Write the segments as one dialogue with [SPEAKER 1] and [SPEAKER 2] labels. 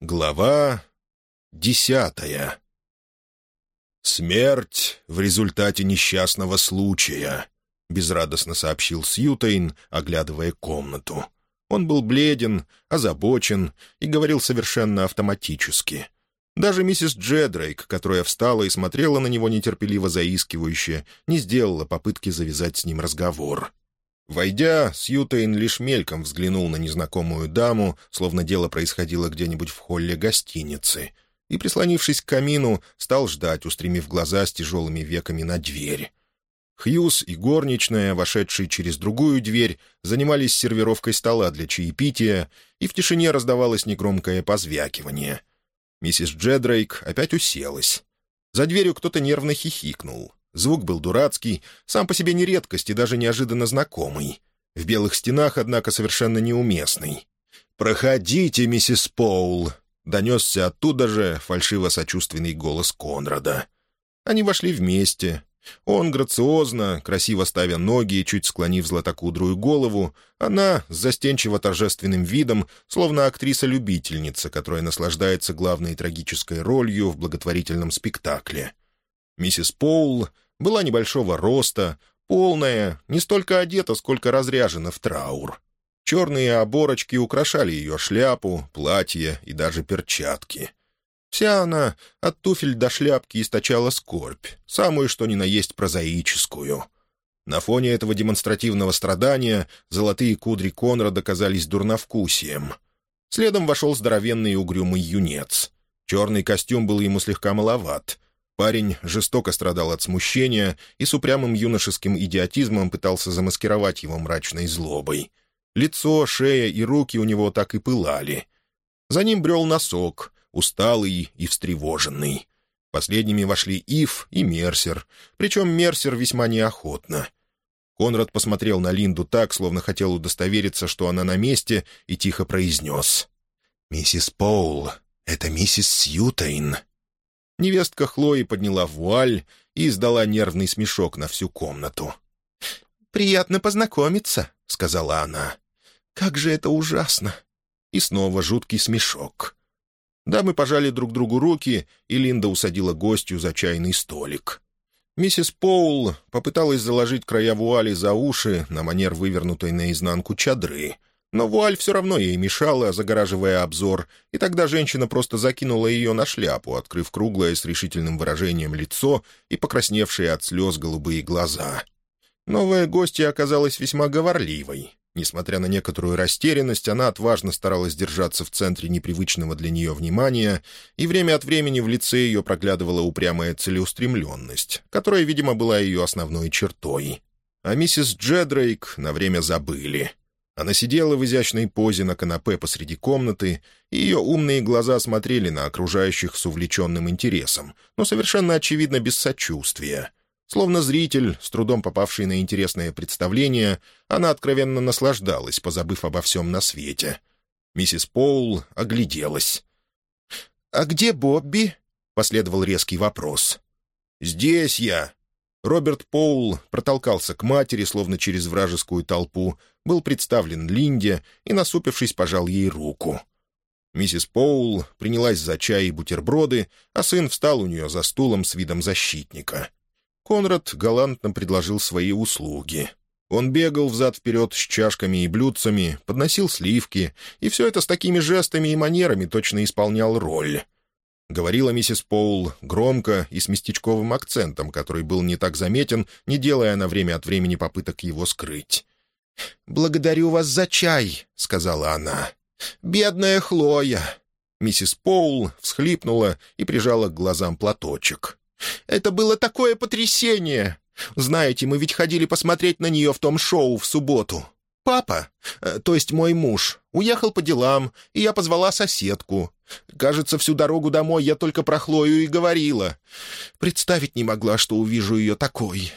[SPEAKER 1] Глава десятая. «Смерть в результате несчастного случая», — безрадостно сообщил Сьютейн, оглядывая комнату. Он был бледен, озабочен и говорил совершенно автоматически. Даже миссис Джедрейк, которая встала и смотрела на него нетерпеливо заискивающе, не сделала попытки завязать с ним разговор. Войдя, Сьютейн лишь мельком взглянул на незнакомую даму, словно дело происходило где-нибудь в холле гостиницы, и, прислонившись к камину, стал ждать, устремив глаза с тяжелыми веками на дверь. Хьюз и горничная, вошедшие через другую дверь, занимались сервировкой стола для чаепития, и в тишине раздавалось негромкое позвякивание. Миссис Джедрейк опять уселась. За дверью кто-то нервно хихикнул. Звук был дурацкий, сам по себе не редкость и даже неожиданно знакомый. В белых стенах, однако, совершенно неуместный. «Проходите, миссис Поул!» — донесся оттуда же фальшиво-сочувственный голос Конрада. Они вошли вместе. Он грациозно, красиво ставя ноги и чуть склонив златокудрую голову, она с застенчиво-торжественным видом, словно актриса-любительница, которая наслаждается главной трагической ролью в благотворительном спектакле. Миссис Поул была небольшого роста, полная, не столько одета, сколько разряжена в траур. Черные оборочки украшали ее шляпу, платье и даже перчатки. Вся она, от туфель до шляпки, источала скорбь, самую что ни на есть прозаическую. На фоне этого демонстративного страдания золотые кудри Конрада казались дурновкусием. Следом вошел здоровенный и угрюмый юнец. Черный костюм был ему слегка маловат — Парень жестоко страдал от смущения и с упрямым юношеским идиотизмом пытался замаскировать его мрачной злобой. Лицо, шея и руки у него так и пылали. За ним брел носок, усталый и встревоженный. Последними вошли Ив и Мерсер, причем Мерсер весьма неохотно. Конрад посмотрел на Линду так, словно хотел удостовериться, что она на месте, и тихо произнес. «Миссис Поул, это миссис Сьютейн». Невестка Хлои подняла вуаль и издала нервный смешок на всю комнату. «Приятно познакомиться», — сказала она. «Как же это ужасно!» И снова жуткий смешок. Дамы пожали друг другу руки, и Линда усадила гостью за чайный столик. Миссис Поул попыталась заложить края вуали за уши на манер вывернутой наизнанку чадры — но вуаль все равно ей мешала, загораживая обзор, и тогда женщина просто закинула ее на шляпу, открыв круглое с решительным выражением лицо и покрасневшие от слез голубые глаза. Новая гостья оказалась весьма говорливой. Несмотря на некоторую растерянность, она отважно старалась держаться в центре непривычного для нее внимания, и время от времени в лице ее проглядывала упрямая целеустремленность, которая, видимо, была ее основной чертой. А миссис Джедрейк на время забыли — она сидела в изящной позе на канапе посреди комнаты, и ее умные глаза смотрели на окружающих с увлеченным интересом, но совершенно очевидно без сочувствия. Словно зритель, с трудом попавший на интересное представление, она откровенно наслаждалась, позабыв обо всем на свете. Миссис Поул огляделась. «А где Бобби?» — последовал резкий вопрос. «Здесь я», Роберт Поул протолкался к матери, словно через вражескую толпу, был представлен Линде и, насупившись, пожал ей руку. Миссис Поул принялась за чай и бутерброды, а сын встал у нее за стулом с видом защитника. Конрад галантно предложил свои услуги. Он бегал взад-вперед с чашками и блюдцами, подносил сливки, и все это с такими жестами и манерами точно исполнял роль —— говорила миссис Поул громко и с местечковым акцентом, который был не так заметен, не делая на время от времени попыток его скрыть. «Благодарю вас за чай», — сказала она. «Бедная Хлоя!» Миссис Поул всхлипнула и прижала к глазам платочек. «Это было такое потрясение! Знаете, мы ведь ходили посмотреть на нее в том шоу в субботу. Папа, э, то есть мой муж, уехал по делам, и я позвала соседку. Кажется, всю дорогу домой я только про Хлою и говорила. Представить не могла, что увижу ее такой.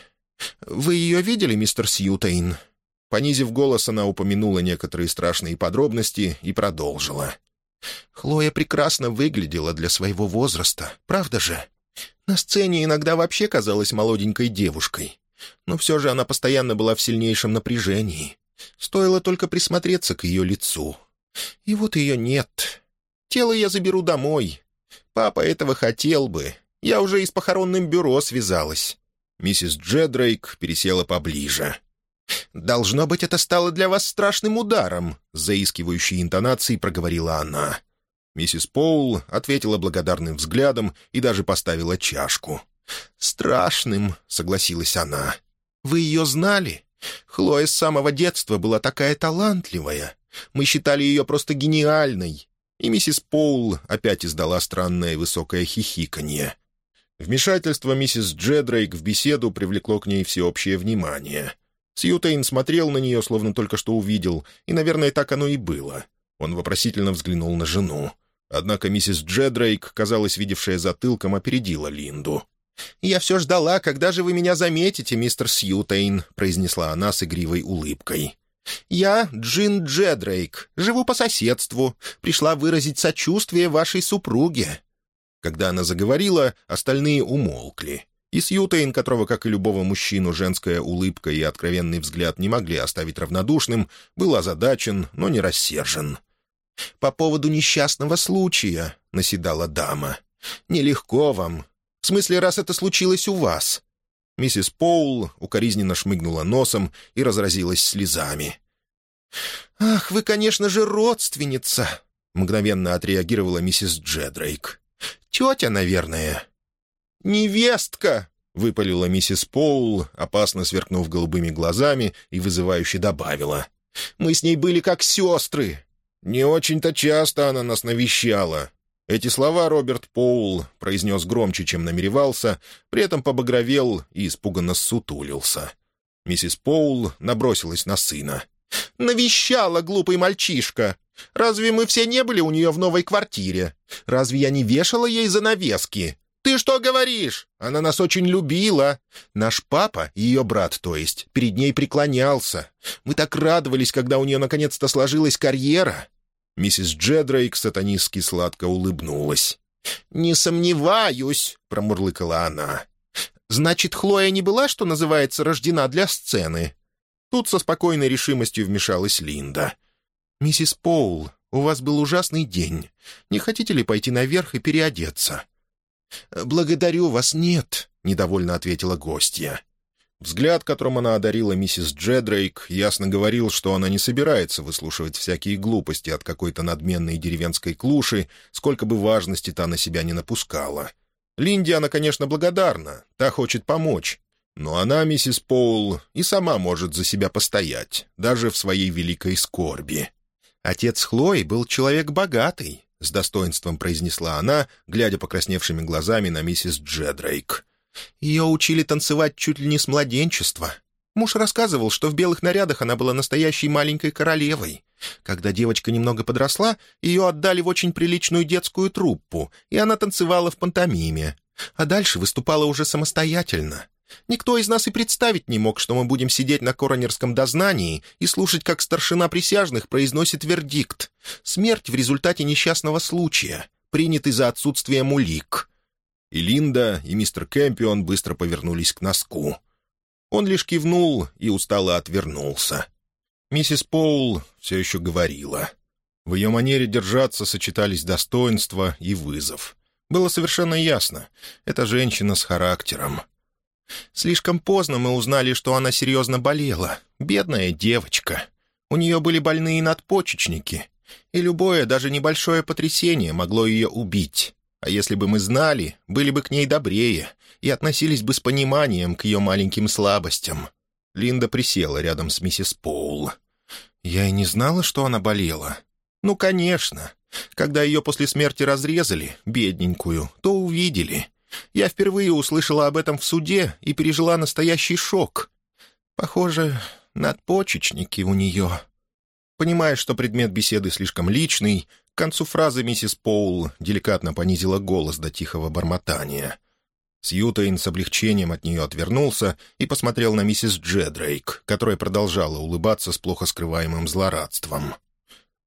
[SPEAKER 1] Вы ее видели, мистер Сьютейн?» Понизив голос, она упомянула некоторые страшные подробности и продолжила. «Хлоя прекрасно выглядела для своего возраста, правда же? На сцене иногда вообще казалась молоденькой девушкой. Но все же она постоянно была в сильнейшем напряжении. Стоило только присмотреться к ее лицу. И вот ее нет. Тело я заберу домой. Папа этого хотел бы. Я уже и с похоронным бюро связалась». Миссис Джедрейк пересела поближе. «Должно быть, это стало для вас страшным ударом», — заискивающей интонацией проговорила она. Миссис Поул ответила благодарным взглядом и даже поставила чашку. «Страшным», — согласилась она. «Вы ее знали? Хлоя с самого детства была такая талантливая. Мы считали ее просто гениальной». И миссис Поул опять издала странное высокое хихиканье. Вмешательство миссис Джедрейк в беседу привлекло к ней всеобщее внимание. Сьютейн смотрел на нее, словно только что увидел, и, наверное, так оно и было. Он вопросительно взглянул на жену. Однако миссис Джедрейк, казалось, видевшая затылком, опередила Линду. «Я все ждала, когда же вы меня заметите, мистер Сьютейн», — произнесла она с игривой улыбкой. «Я Джин Джедрейк, живу по соседству, пришла выразить сочувствие вашей супруге». Когда она заговорила, остальные умолкли. И Сьютейн, которого, как и любого мужчину, женская улыбка и откровенный взгляд не могли оставить равнодушным, был озадачен, но не рассержен. «По поводу несчастного случая», — наседала дама. «Нелегко вам. В смысле, раз это случилось у вас». Миссис Поул укоризненно шмыгнула носом и разразилась слезами. «Ах, вы, конечно же, родственница!» — мгновенно отреагировала миссис Джедрейк. «Тетя, наверное». «Невестка!» — выпалила миссис Поул, опасно сверкнув голубыми глазами, и вызывающе добавила. «Мы с ней были как сестры. Не очень-то часто она нас навещала». Эти слова Роберт Поул произнес громче, чем намеревался, при этом побагровел и испуганно сутулился. Миссис Поул набросилась на сына. «Навещала, глупый мальчишка! Разве мы все не были у нее в новой квартире? Разве я не вешала ей занавески? «Ты что говоришь? Она нас очень любила. Наш папа, ее брат, то есть, перед ней преклонялся. Мы так радовались, когда у нее наконец-то сложилась карьера». Миссис Джедрейк сатанистски сладко улыбнулась. «Не сомневаюсь», — промурлыкала она. «Значит, Хлоя не была, что называется, рождена для сцены?» Тут со спокойной решимостью вмешалась Линда. «Миссис Поул, у вас был ужасный день. Не хотите ли пойти наверх и переодеться?» «Благодарю вас, нет», — недовольно ответила гостья. Взгляд, которым она одарила миссис Джедрейк, ясно говорил, что она не собирается выслушивать всякие глупости от какой-то надменной деревенской клуши, сколько бы важности та на себя не напускала. Линде она, конечно, благодарна, та хочет помочь. Но она, миссис Поул, и сама может за себя постоять, даже в своей великой скорби. Отец Хлои был человек богатый, — с достоинством произнесла она, глядя покрасневшими глазами на миссис Джедрейк. «Ее учили танцевать чуть ли не с младенчества. Муж рассказывал, что в белых нарядах она была настоящей маленькой королевой. Когда девочка немного подросла, ее отдали в очень приличную детскую труппу, и она танцевала в пантомиме. А дальше выступала уже самостоятельно. Никто из нас и представить не мог, что мы будем сидеть на коронерском дознании и слушать, как старшина присяжных произносит вердикт. Смерть в результате несчастного случая, принятый за отсутствием улик. И Линда, и мистер Кэмпион быстро повернулись к носку. Он лишь кивнул и устало отвернулся. Миссис Поул все еще говорила. В ее манере держаться сочетались достоинство и вызов. Было совершенно ясно — это женщина с характером — Слишком поздно мы узнали, что она серьезно болела. Бедная девочка. У нее были больные надпочечники, и любое, даже небольшое потрясение могло ее убить. А если бы мы знали, были бы к ней добрее и относились бы с пониманием к ее маленьким слабостям. Линда присела рядом с миссис Поул. «Я и не знала, что она болела». «Ну, конечно. Когда ее после смерти разрезали, бедненькую, то увидели. Я впервые услышала об этом в суде и пережила настоящий шок. Похоже, надпочечники у нее. Понимая, что предмет беседы слишком личный, к концу фразы миссис Поул деликатно понизила голос до тихого бормотания. Сьютейн с облегчением от нее отвернулся и посмотрел на миссис Джедрейк, которая продолжала улыбаться с плохо скрываемым злорадством.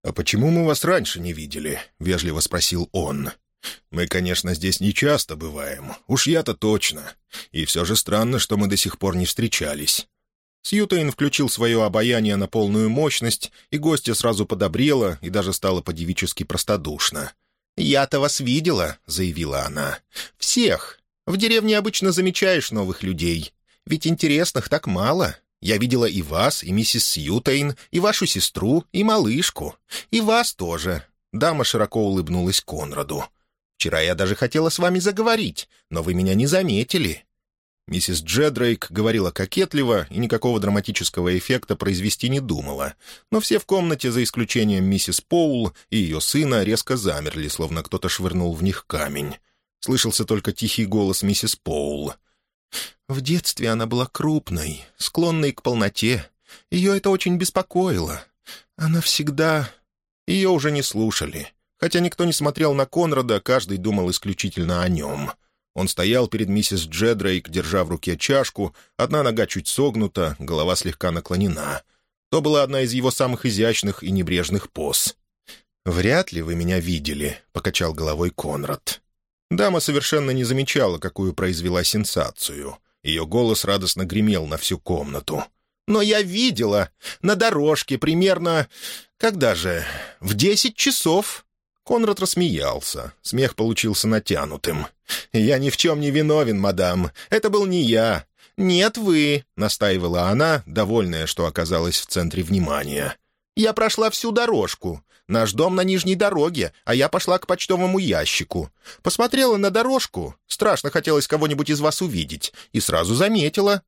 [SPEAKER 1] «А почему мы вас раньше не видели?» — вежливо спросил он. Мы, конечно, здесь не часто бываем, уж я-то точно. И все же странно, что мы до сих пор не встречались». Сьютейн включил свое обаяние на полную мощность, и гостья сразу подобрела и даже стала подевически простодушна. «Я-то вас видела», — заявила она. «Всех. В деревне обычно замечаешь новых людей. Ведь интересных так мало. Я видела и вас, и миссис Сьютейн, и вашу сестру, и малышку. И вас тоже». Дама широко улыбнулась Конраду. «Вчера я даже хотела с вами заговорить, но вы меня не заметили. Миссис Джедрейк говорила кокетливо и никакого драматического эффекта произвести не думала, но все в комнате, за исключением миссис Поул и ее сына, резко замерли, словно кто-то швырнул в них камень. Слышался только тихий голос миссис Поул. «В детстве она была крупной, склонной к полноте. Ее это очень беспокоило. Она всегда...» Ее уже не слушали. Хотя никто не смотрел на Конрада, каждый думал исключительно о нем — он стоял перед миссис Джедрейк, держа в руке чашку, одна нога чуть согнута, голова слегка наклонена. То была одна из его самых изящных и небрежных поз. «Вряд ли вы меня видели», — покачал головой Конрад. Дама совершенно не замечала, какую произвела сенсацию. Ее голос радостно гремел на всю комнату. «Но я видела! На дорожке примерно... Когда же? В десять часов!» Конрад рассмеялся. Смех получился натянутым. «Я ни в чем не виновен, мадам. Это был не я». «Нет, вы», — настаивала она, довольная, что оказалась в центре внимания. «Я прошла всю дорожку. Наш дом на нижней дороге, а я пошла к почтовому ящику. Посмотрела на дорожку, страшно хотелось кого-нибудь из вас увидеть, и сразу заметила.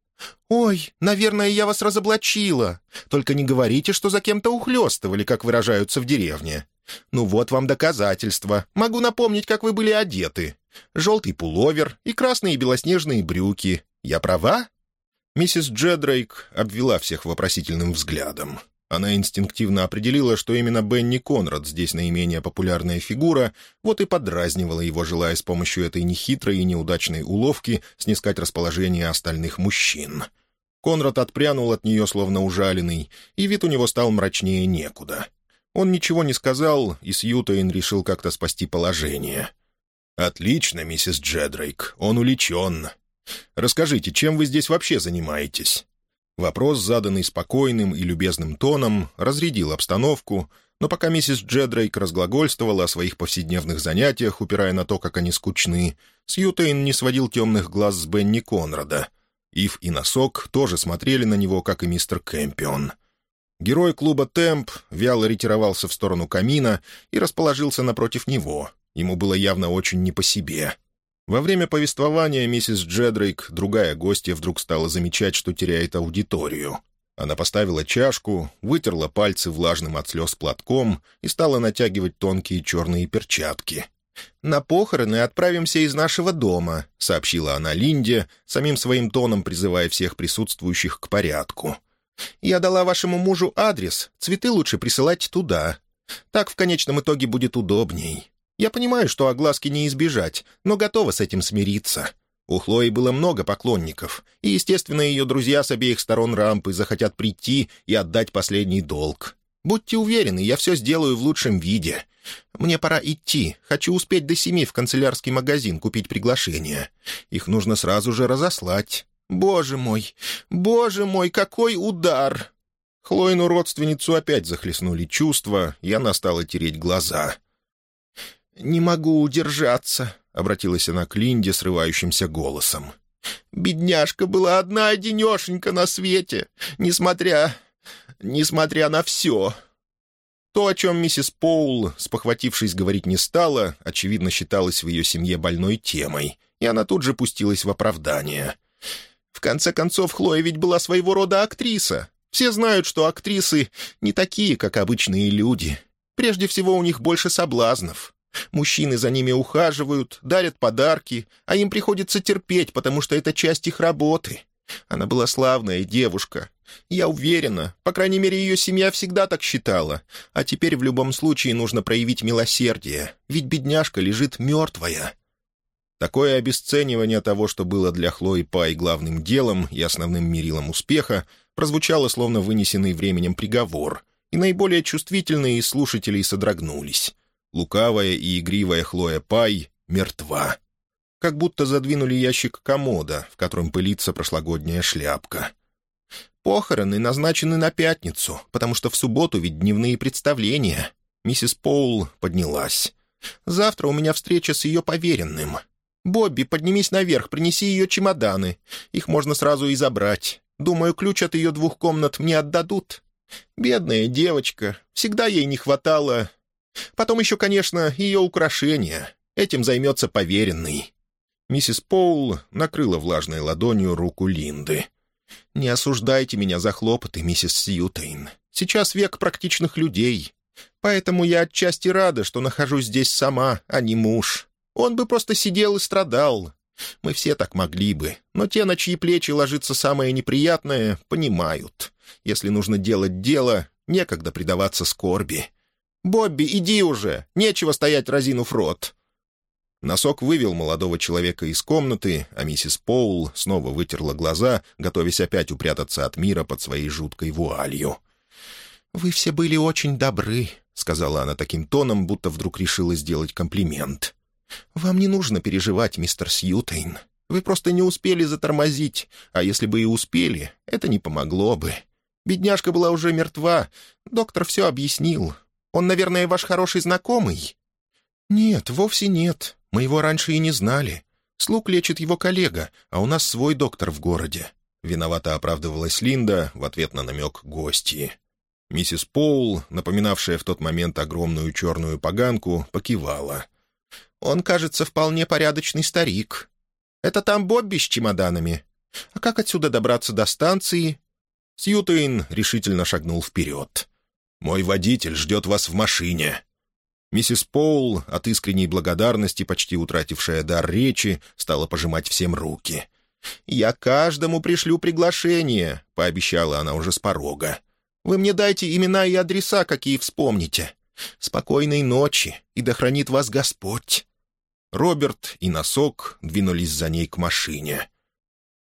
[SPEAKER 1] «Ой, наверное, я вас разоблачила. Только не говорите, что за кем-то ухлёстывали, как выражаются в деревне. Ну вот вам доказательства. Могу напомнить, как вы были одеты. Желтый пуловер и красные белоснежные брюки. Я права?» Миссис Джедрейк обвела всех вопросительным взглядом. Она инстинктивно определила, что именно Бенни Конрад здесь наименее популярная фигура, вот и подразнивала его, желая с помощью этой нехитрой и неудачной уловки снискать расположение остальных мужчин. Конрад отпрянул от нее, словно ужаленный, и вид у него стал мрачнее некуда. Он ничего не сказал, и Сьютейн решил как-то спасти положение. «Отлично, миссис Джедрейк, он уличен. Расскажите, чем вы здесь вообще занимаетесь?» Вопрос, заданный спокойным и любезным тоном, разрядил обстановку, но пока миссис Джедрейк разглагольствовала о своих повседневных занятиях, упирая на то, как они скучны, Сьютейн не сводил темных глаз с Бенни Конрада. Ив и Носок тоже смотрели на него, как и мистер Кэмпион — Герой клуба «Темп» вяло ретировался в сторону камина и расположился напротив него. Ему было явно очень не по себе. Во время повествования миссис Джедрейк, другая гостья, вдруг стала замечать, что теряет аудиторию. Она поставила чашку, вытерла пальцы влажным от слез платком и стала натягивать тонкие черные перчатки. «На похороны отправимся из нашего дома», — сообщила она Линде, самим своим тоном призывая всех присутствующих к порядку. Я дала вашему мужу адрес, цветы лучше присылать туда. Так в конечном итоге будет удобней. Я понимаю, что огласки не избежать, но готова с этим смириться. У Хлои было много поклонников, и, естественно, ее друзья с обеих сторон рампы захотят прийти и отдать последний долг. Будьте уверены, я все сделаю в лучшем виде. Мне пора идти. Хочу успеть до семи в канцелярский магазин купить приглашение. Их нужно сразу же разослать. Боже мой! Боже мой, какой удар!» Хлоину родственницу опять захлестнули чувства, и она стала тереть глаза. «Не могу удержаться», — обратилась она к Линде срывающимся голосом. «Бедняжка была одна одинешенька на свете, несмотря... несмотря на все». То, о чем миссис Поул, спохватившись, говорить не стала, очевидно, считалось в ее семье больной темой, и она тут же пустилась в оправдание. В конце концов, Хлоя ведь была своего рода актриса. Все знают, что актрисы не такие, как обычные люди. Прежде всего, у них больше соблазнов. Мужчины за ними ухаживают, дарят подарки, а им приходится терпеть, потому что это часть их работы. Она была славная девушка. Я уверена, по крайней мере, ее семья всегда так считала. А теперь в любом случае нужно проявить милосердие, ведь бедняжка лежит мертвая. Такое обесценивание того, что было для Хлои Пай главным делом и основным мерилом успеха, прозвучало словно вынесенный временем приговор, и наиболее чувствительные из слушателей содрогнулись. Лукавая и игривая Хлоя Пай мертва. Как будто задвинули ящик комода, в котором пылится прошлогодняя шляпка. «Похороны назначены на пятницу, потому что в субботу ведь дневные представления». Миссис Поул поднялась.
[SPEAKER 2] Завтра у меня встреча с ее поверенным. Бобби, поднимись наверх, принеси ее чемоданы. Их можно сразу и забрать. Думаю, ключ от ее двух комнат мне отдадут. Бедная девочка, всегда ей не хватало. Потом еще, конечно, ее украшения. Этим займется поверенный».
[SPEAKER 1] Миссис Поул накрыла влажной ладонью руку Линды.
[SPEAKER 2] «Не осуждайте меня за хлопоты, миссис Сьютейн. Сейчас век практичных людей. Поэтому я отчасти рада, что нахожусь здесь сама, а не муж. Он бы просто сидел и страдал. Мы все так могли бы, но те, на чьи плечи ложится самое неприятное, понимают. Если нужно делать дело, некогда предаваться скорби. «Бобби, иди уже! Нечего стоять, разинув рот!»
[SPEAKER 1] Носок вывел молодого человека из комнаты, а миссис Поул снова вытерла глаза, готовясь опять упрятаться от мира под своей жуткой вуалью.
[SPEAKER 2] «Вы все были очень добры», — сказала она таким тоном, будто вдруг решила сделать комплимент. «Вам не нужно переживать, мистер Сьютейн. Вы просто не успели затормозить, а если бы и успели, это не помогло бы. Бедняжка была уже мертва. Доктор все объяснил. Он, наверное, ваш хороший знакомый?» «Нет, вовсе нет. Мы его раньше и не знали. Слуг лечит его коллега, а у нас свой доктор в городе».
[SPEAKER 1] Виновато оправдывалась Линда в ответ на намек гостьи. Миссис Поул, напоминавшая в тот момент огромную черную поганку, покивала.
[SPEAKER 2] «Он, кажется, вполне порядочный старик. Это там Бобби с чемоданами. А как отсюда добраться до станции?»
[SPEAKER 1] Сьютейн решительно шагнул вперед. «Мой водитель ждет вас в машине». Миссис Поул, от искренней благодарности, почти утратившая дар речи, стала пожимать всем руки.
[SPEAKER 2] «Я каждому пришлю приглашение», — пообещала она уже с порога. Вы мне дайте имена и адреса, какие вспомните. Спокойной ночи, и да хранит вас Господь».
[SPEAKER 1] Роберт и Носок двинулись за ней к машине.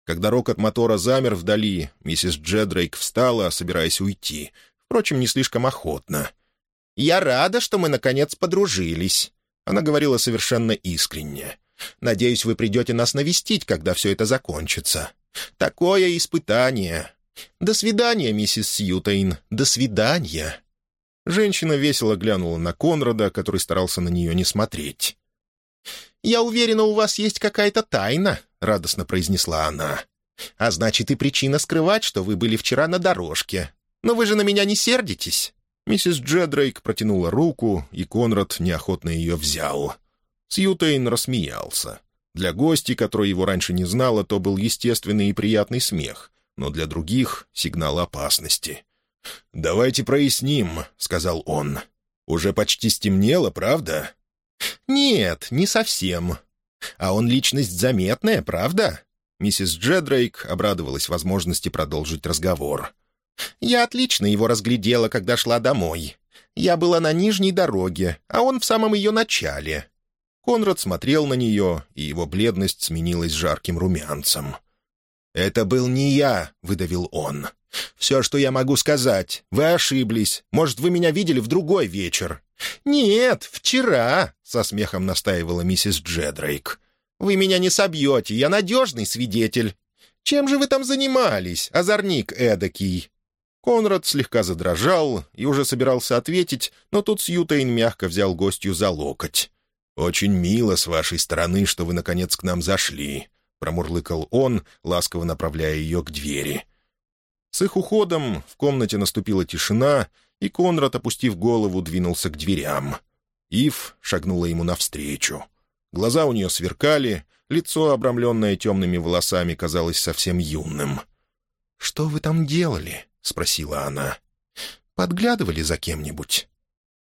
[SPEAKER 1] Когда рокот мотора замер вдали, миссис Джедрейк встала, собираясь уйти. Впрочем, не слишком охотно.
[SPEAKER 2] «Я рада, что мы, наконец, подружились», — она говорила совершенно искренне. «Надеюсь, вы придете нас навестить, когда все это закончится. Такое испытание. «До свидания, миссис Сьютейн, до свидания!»
[SPEAKER 1] Женщина весело глянула на Конрада, который старался на нее не смотреть.
[SPEAKER 2] «Я уверена, у вас есть какая-то тайна», — радостно произнесла она. «А значит, и причина скрывать, что вы были вчера на дорожке. Но вы же на меня не сердитесь?»
[SPEAKER 1] Миссис Джедрейк протянула руку, и Конрад неохотно ее взял. Сьютейн рассмеялся. Для гости, которая его раньше не знала, то был естественный и приятный смех но для других — сигнал опасности. «Давайте проясним», — сказал он. «Уже почти стемнело, правда?»
[SPEAKER 2] «Нет, не совсем. А он личность заметная, правда?»
[SPEAKER 1] Миссис Джедрейк обрадовалась возможности продолжить разговор.
[SPEAKER 2] «Я отлично его разглядела, когда шла домой. Я была на нижней дороге, а он в самом ее начале».
[SPEAKER 1] Конрад смотрел на нее, и его бледность сменилась жарким румянцем.
[SPEAKER 2] «Это был не я», — выдавил он. «Все, что я могу сказать. Вы ошиблись. Может, вы меня видели в другой вечер?» «Нет, вчера», — со смехом настаивала миссис Джедрейк. «Вы меня не собьете, я надежный свидетель. Чем же вы там занимались, озорник эдакий?»
[SPEAKER 1] Конрад слегка задрожал и уже собирался ответить, но тут Сьютейн мягко взял гостью за локоть. «Очень мило с вашей стороны, что вы, наконец, к нам зашли промурлыкал он, ласково направляя ее к двери. С их уходом в комнате наступила тишина, и Конрад, опустив голову, двинулся к дверям. Ив шагнула ему навстречу. Глаза у нее сверкали, лицо, обрамленное темными волосами, казалось совсем юным.
[SPEAKER 2] «Что вы там делали?» — спросила она. «Подглядывали за кем-нибудь?»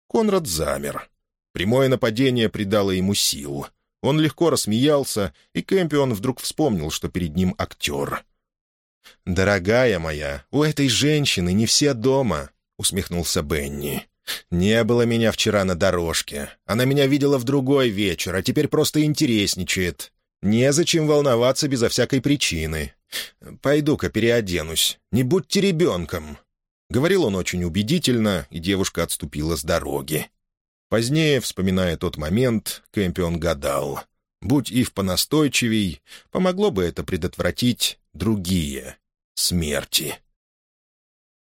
[SPEAKER 1] Конрад замер. Прямое нападение придало ему сил. Он легко рассмеялся, и Кэмпион вдруг вспомнил, что перед ним актер.
[SPEAKER 2] «Дорогая моя, у этой женщины не все дома», — усмехнулся Бенни. «Не было меня вчера на дорожке. Она меня видела в другой вечер, а теперь просто интересничает. Незачем волноваться безо всякой причины. Пойду-ка переоденусь. Не будьте ребенком».
[SPEAKER 1] Говорил он очень убедительно, и девушка отступила с дороги. Позднее, вспоминая тот момент, Кэмпион гадал. Будь Ив понастойчивей, помогло бы это предотвратить другие смерти.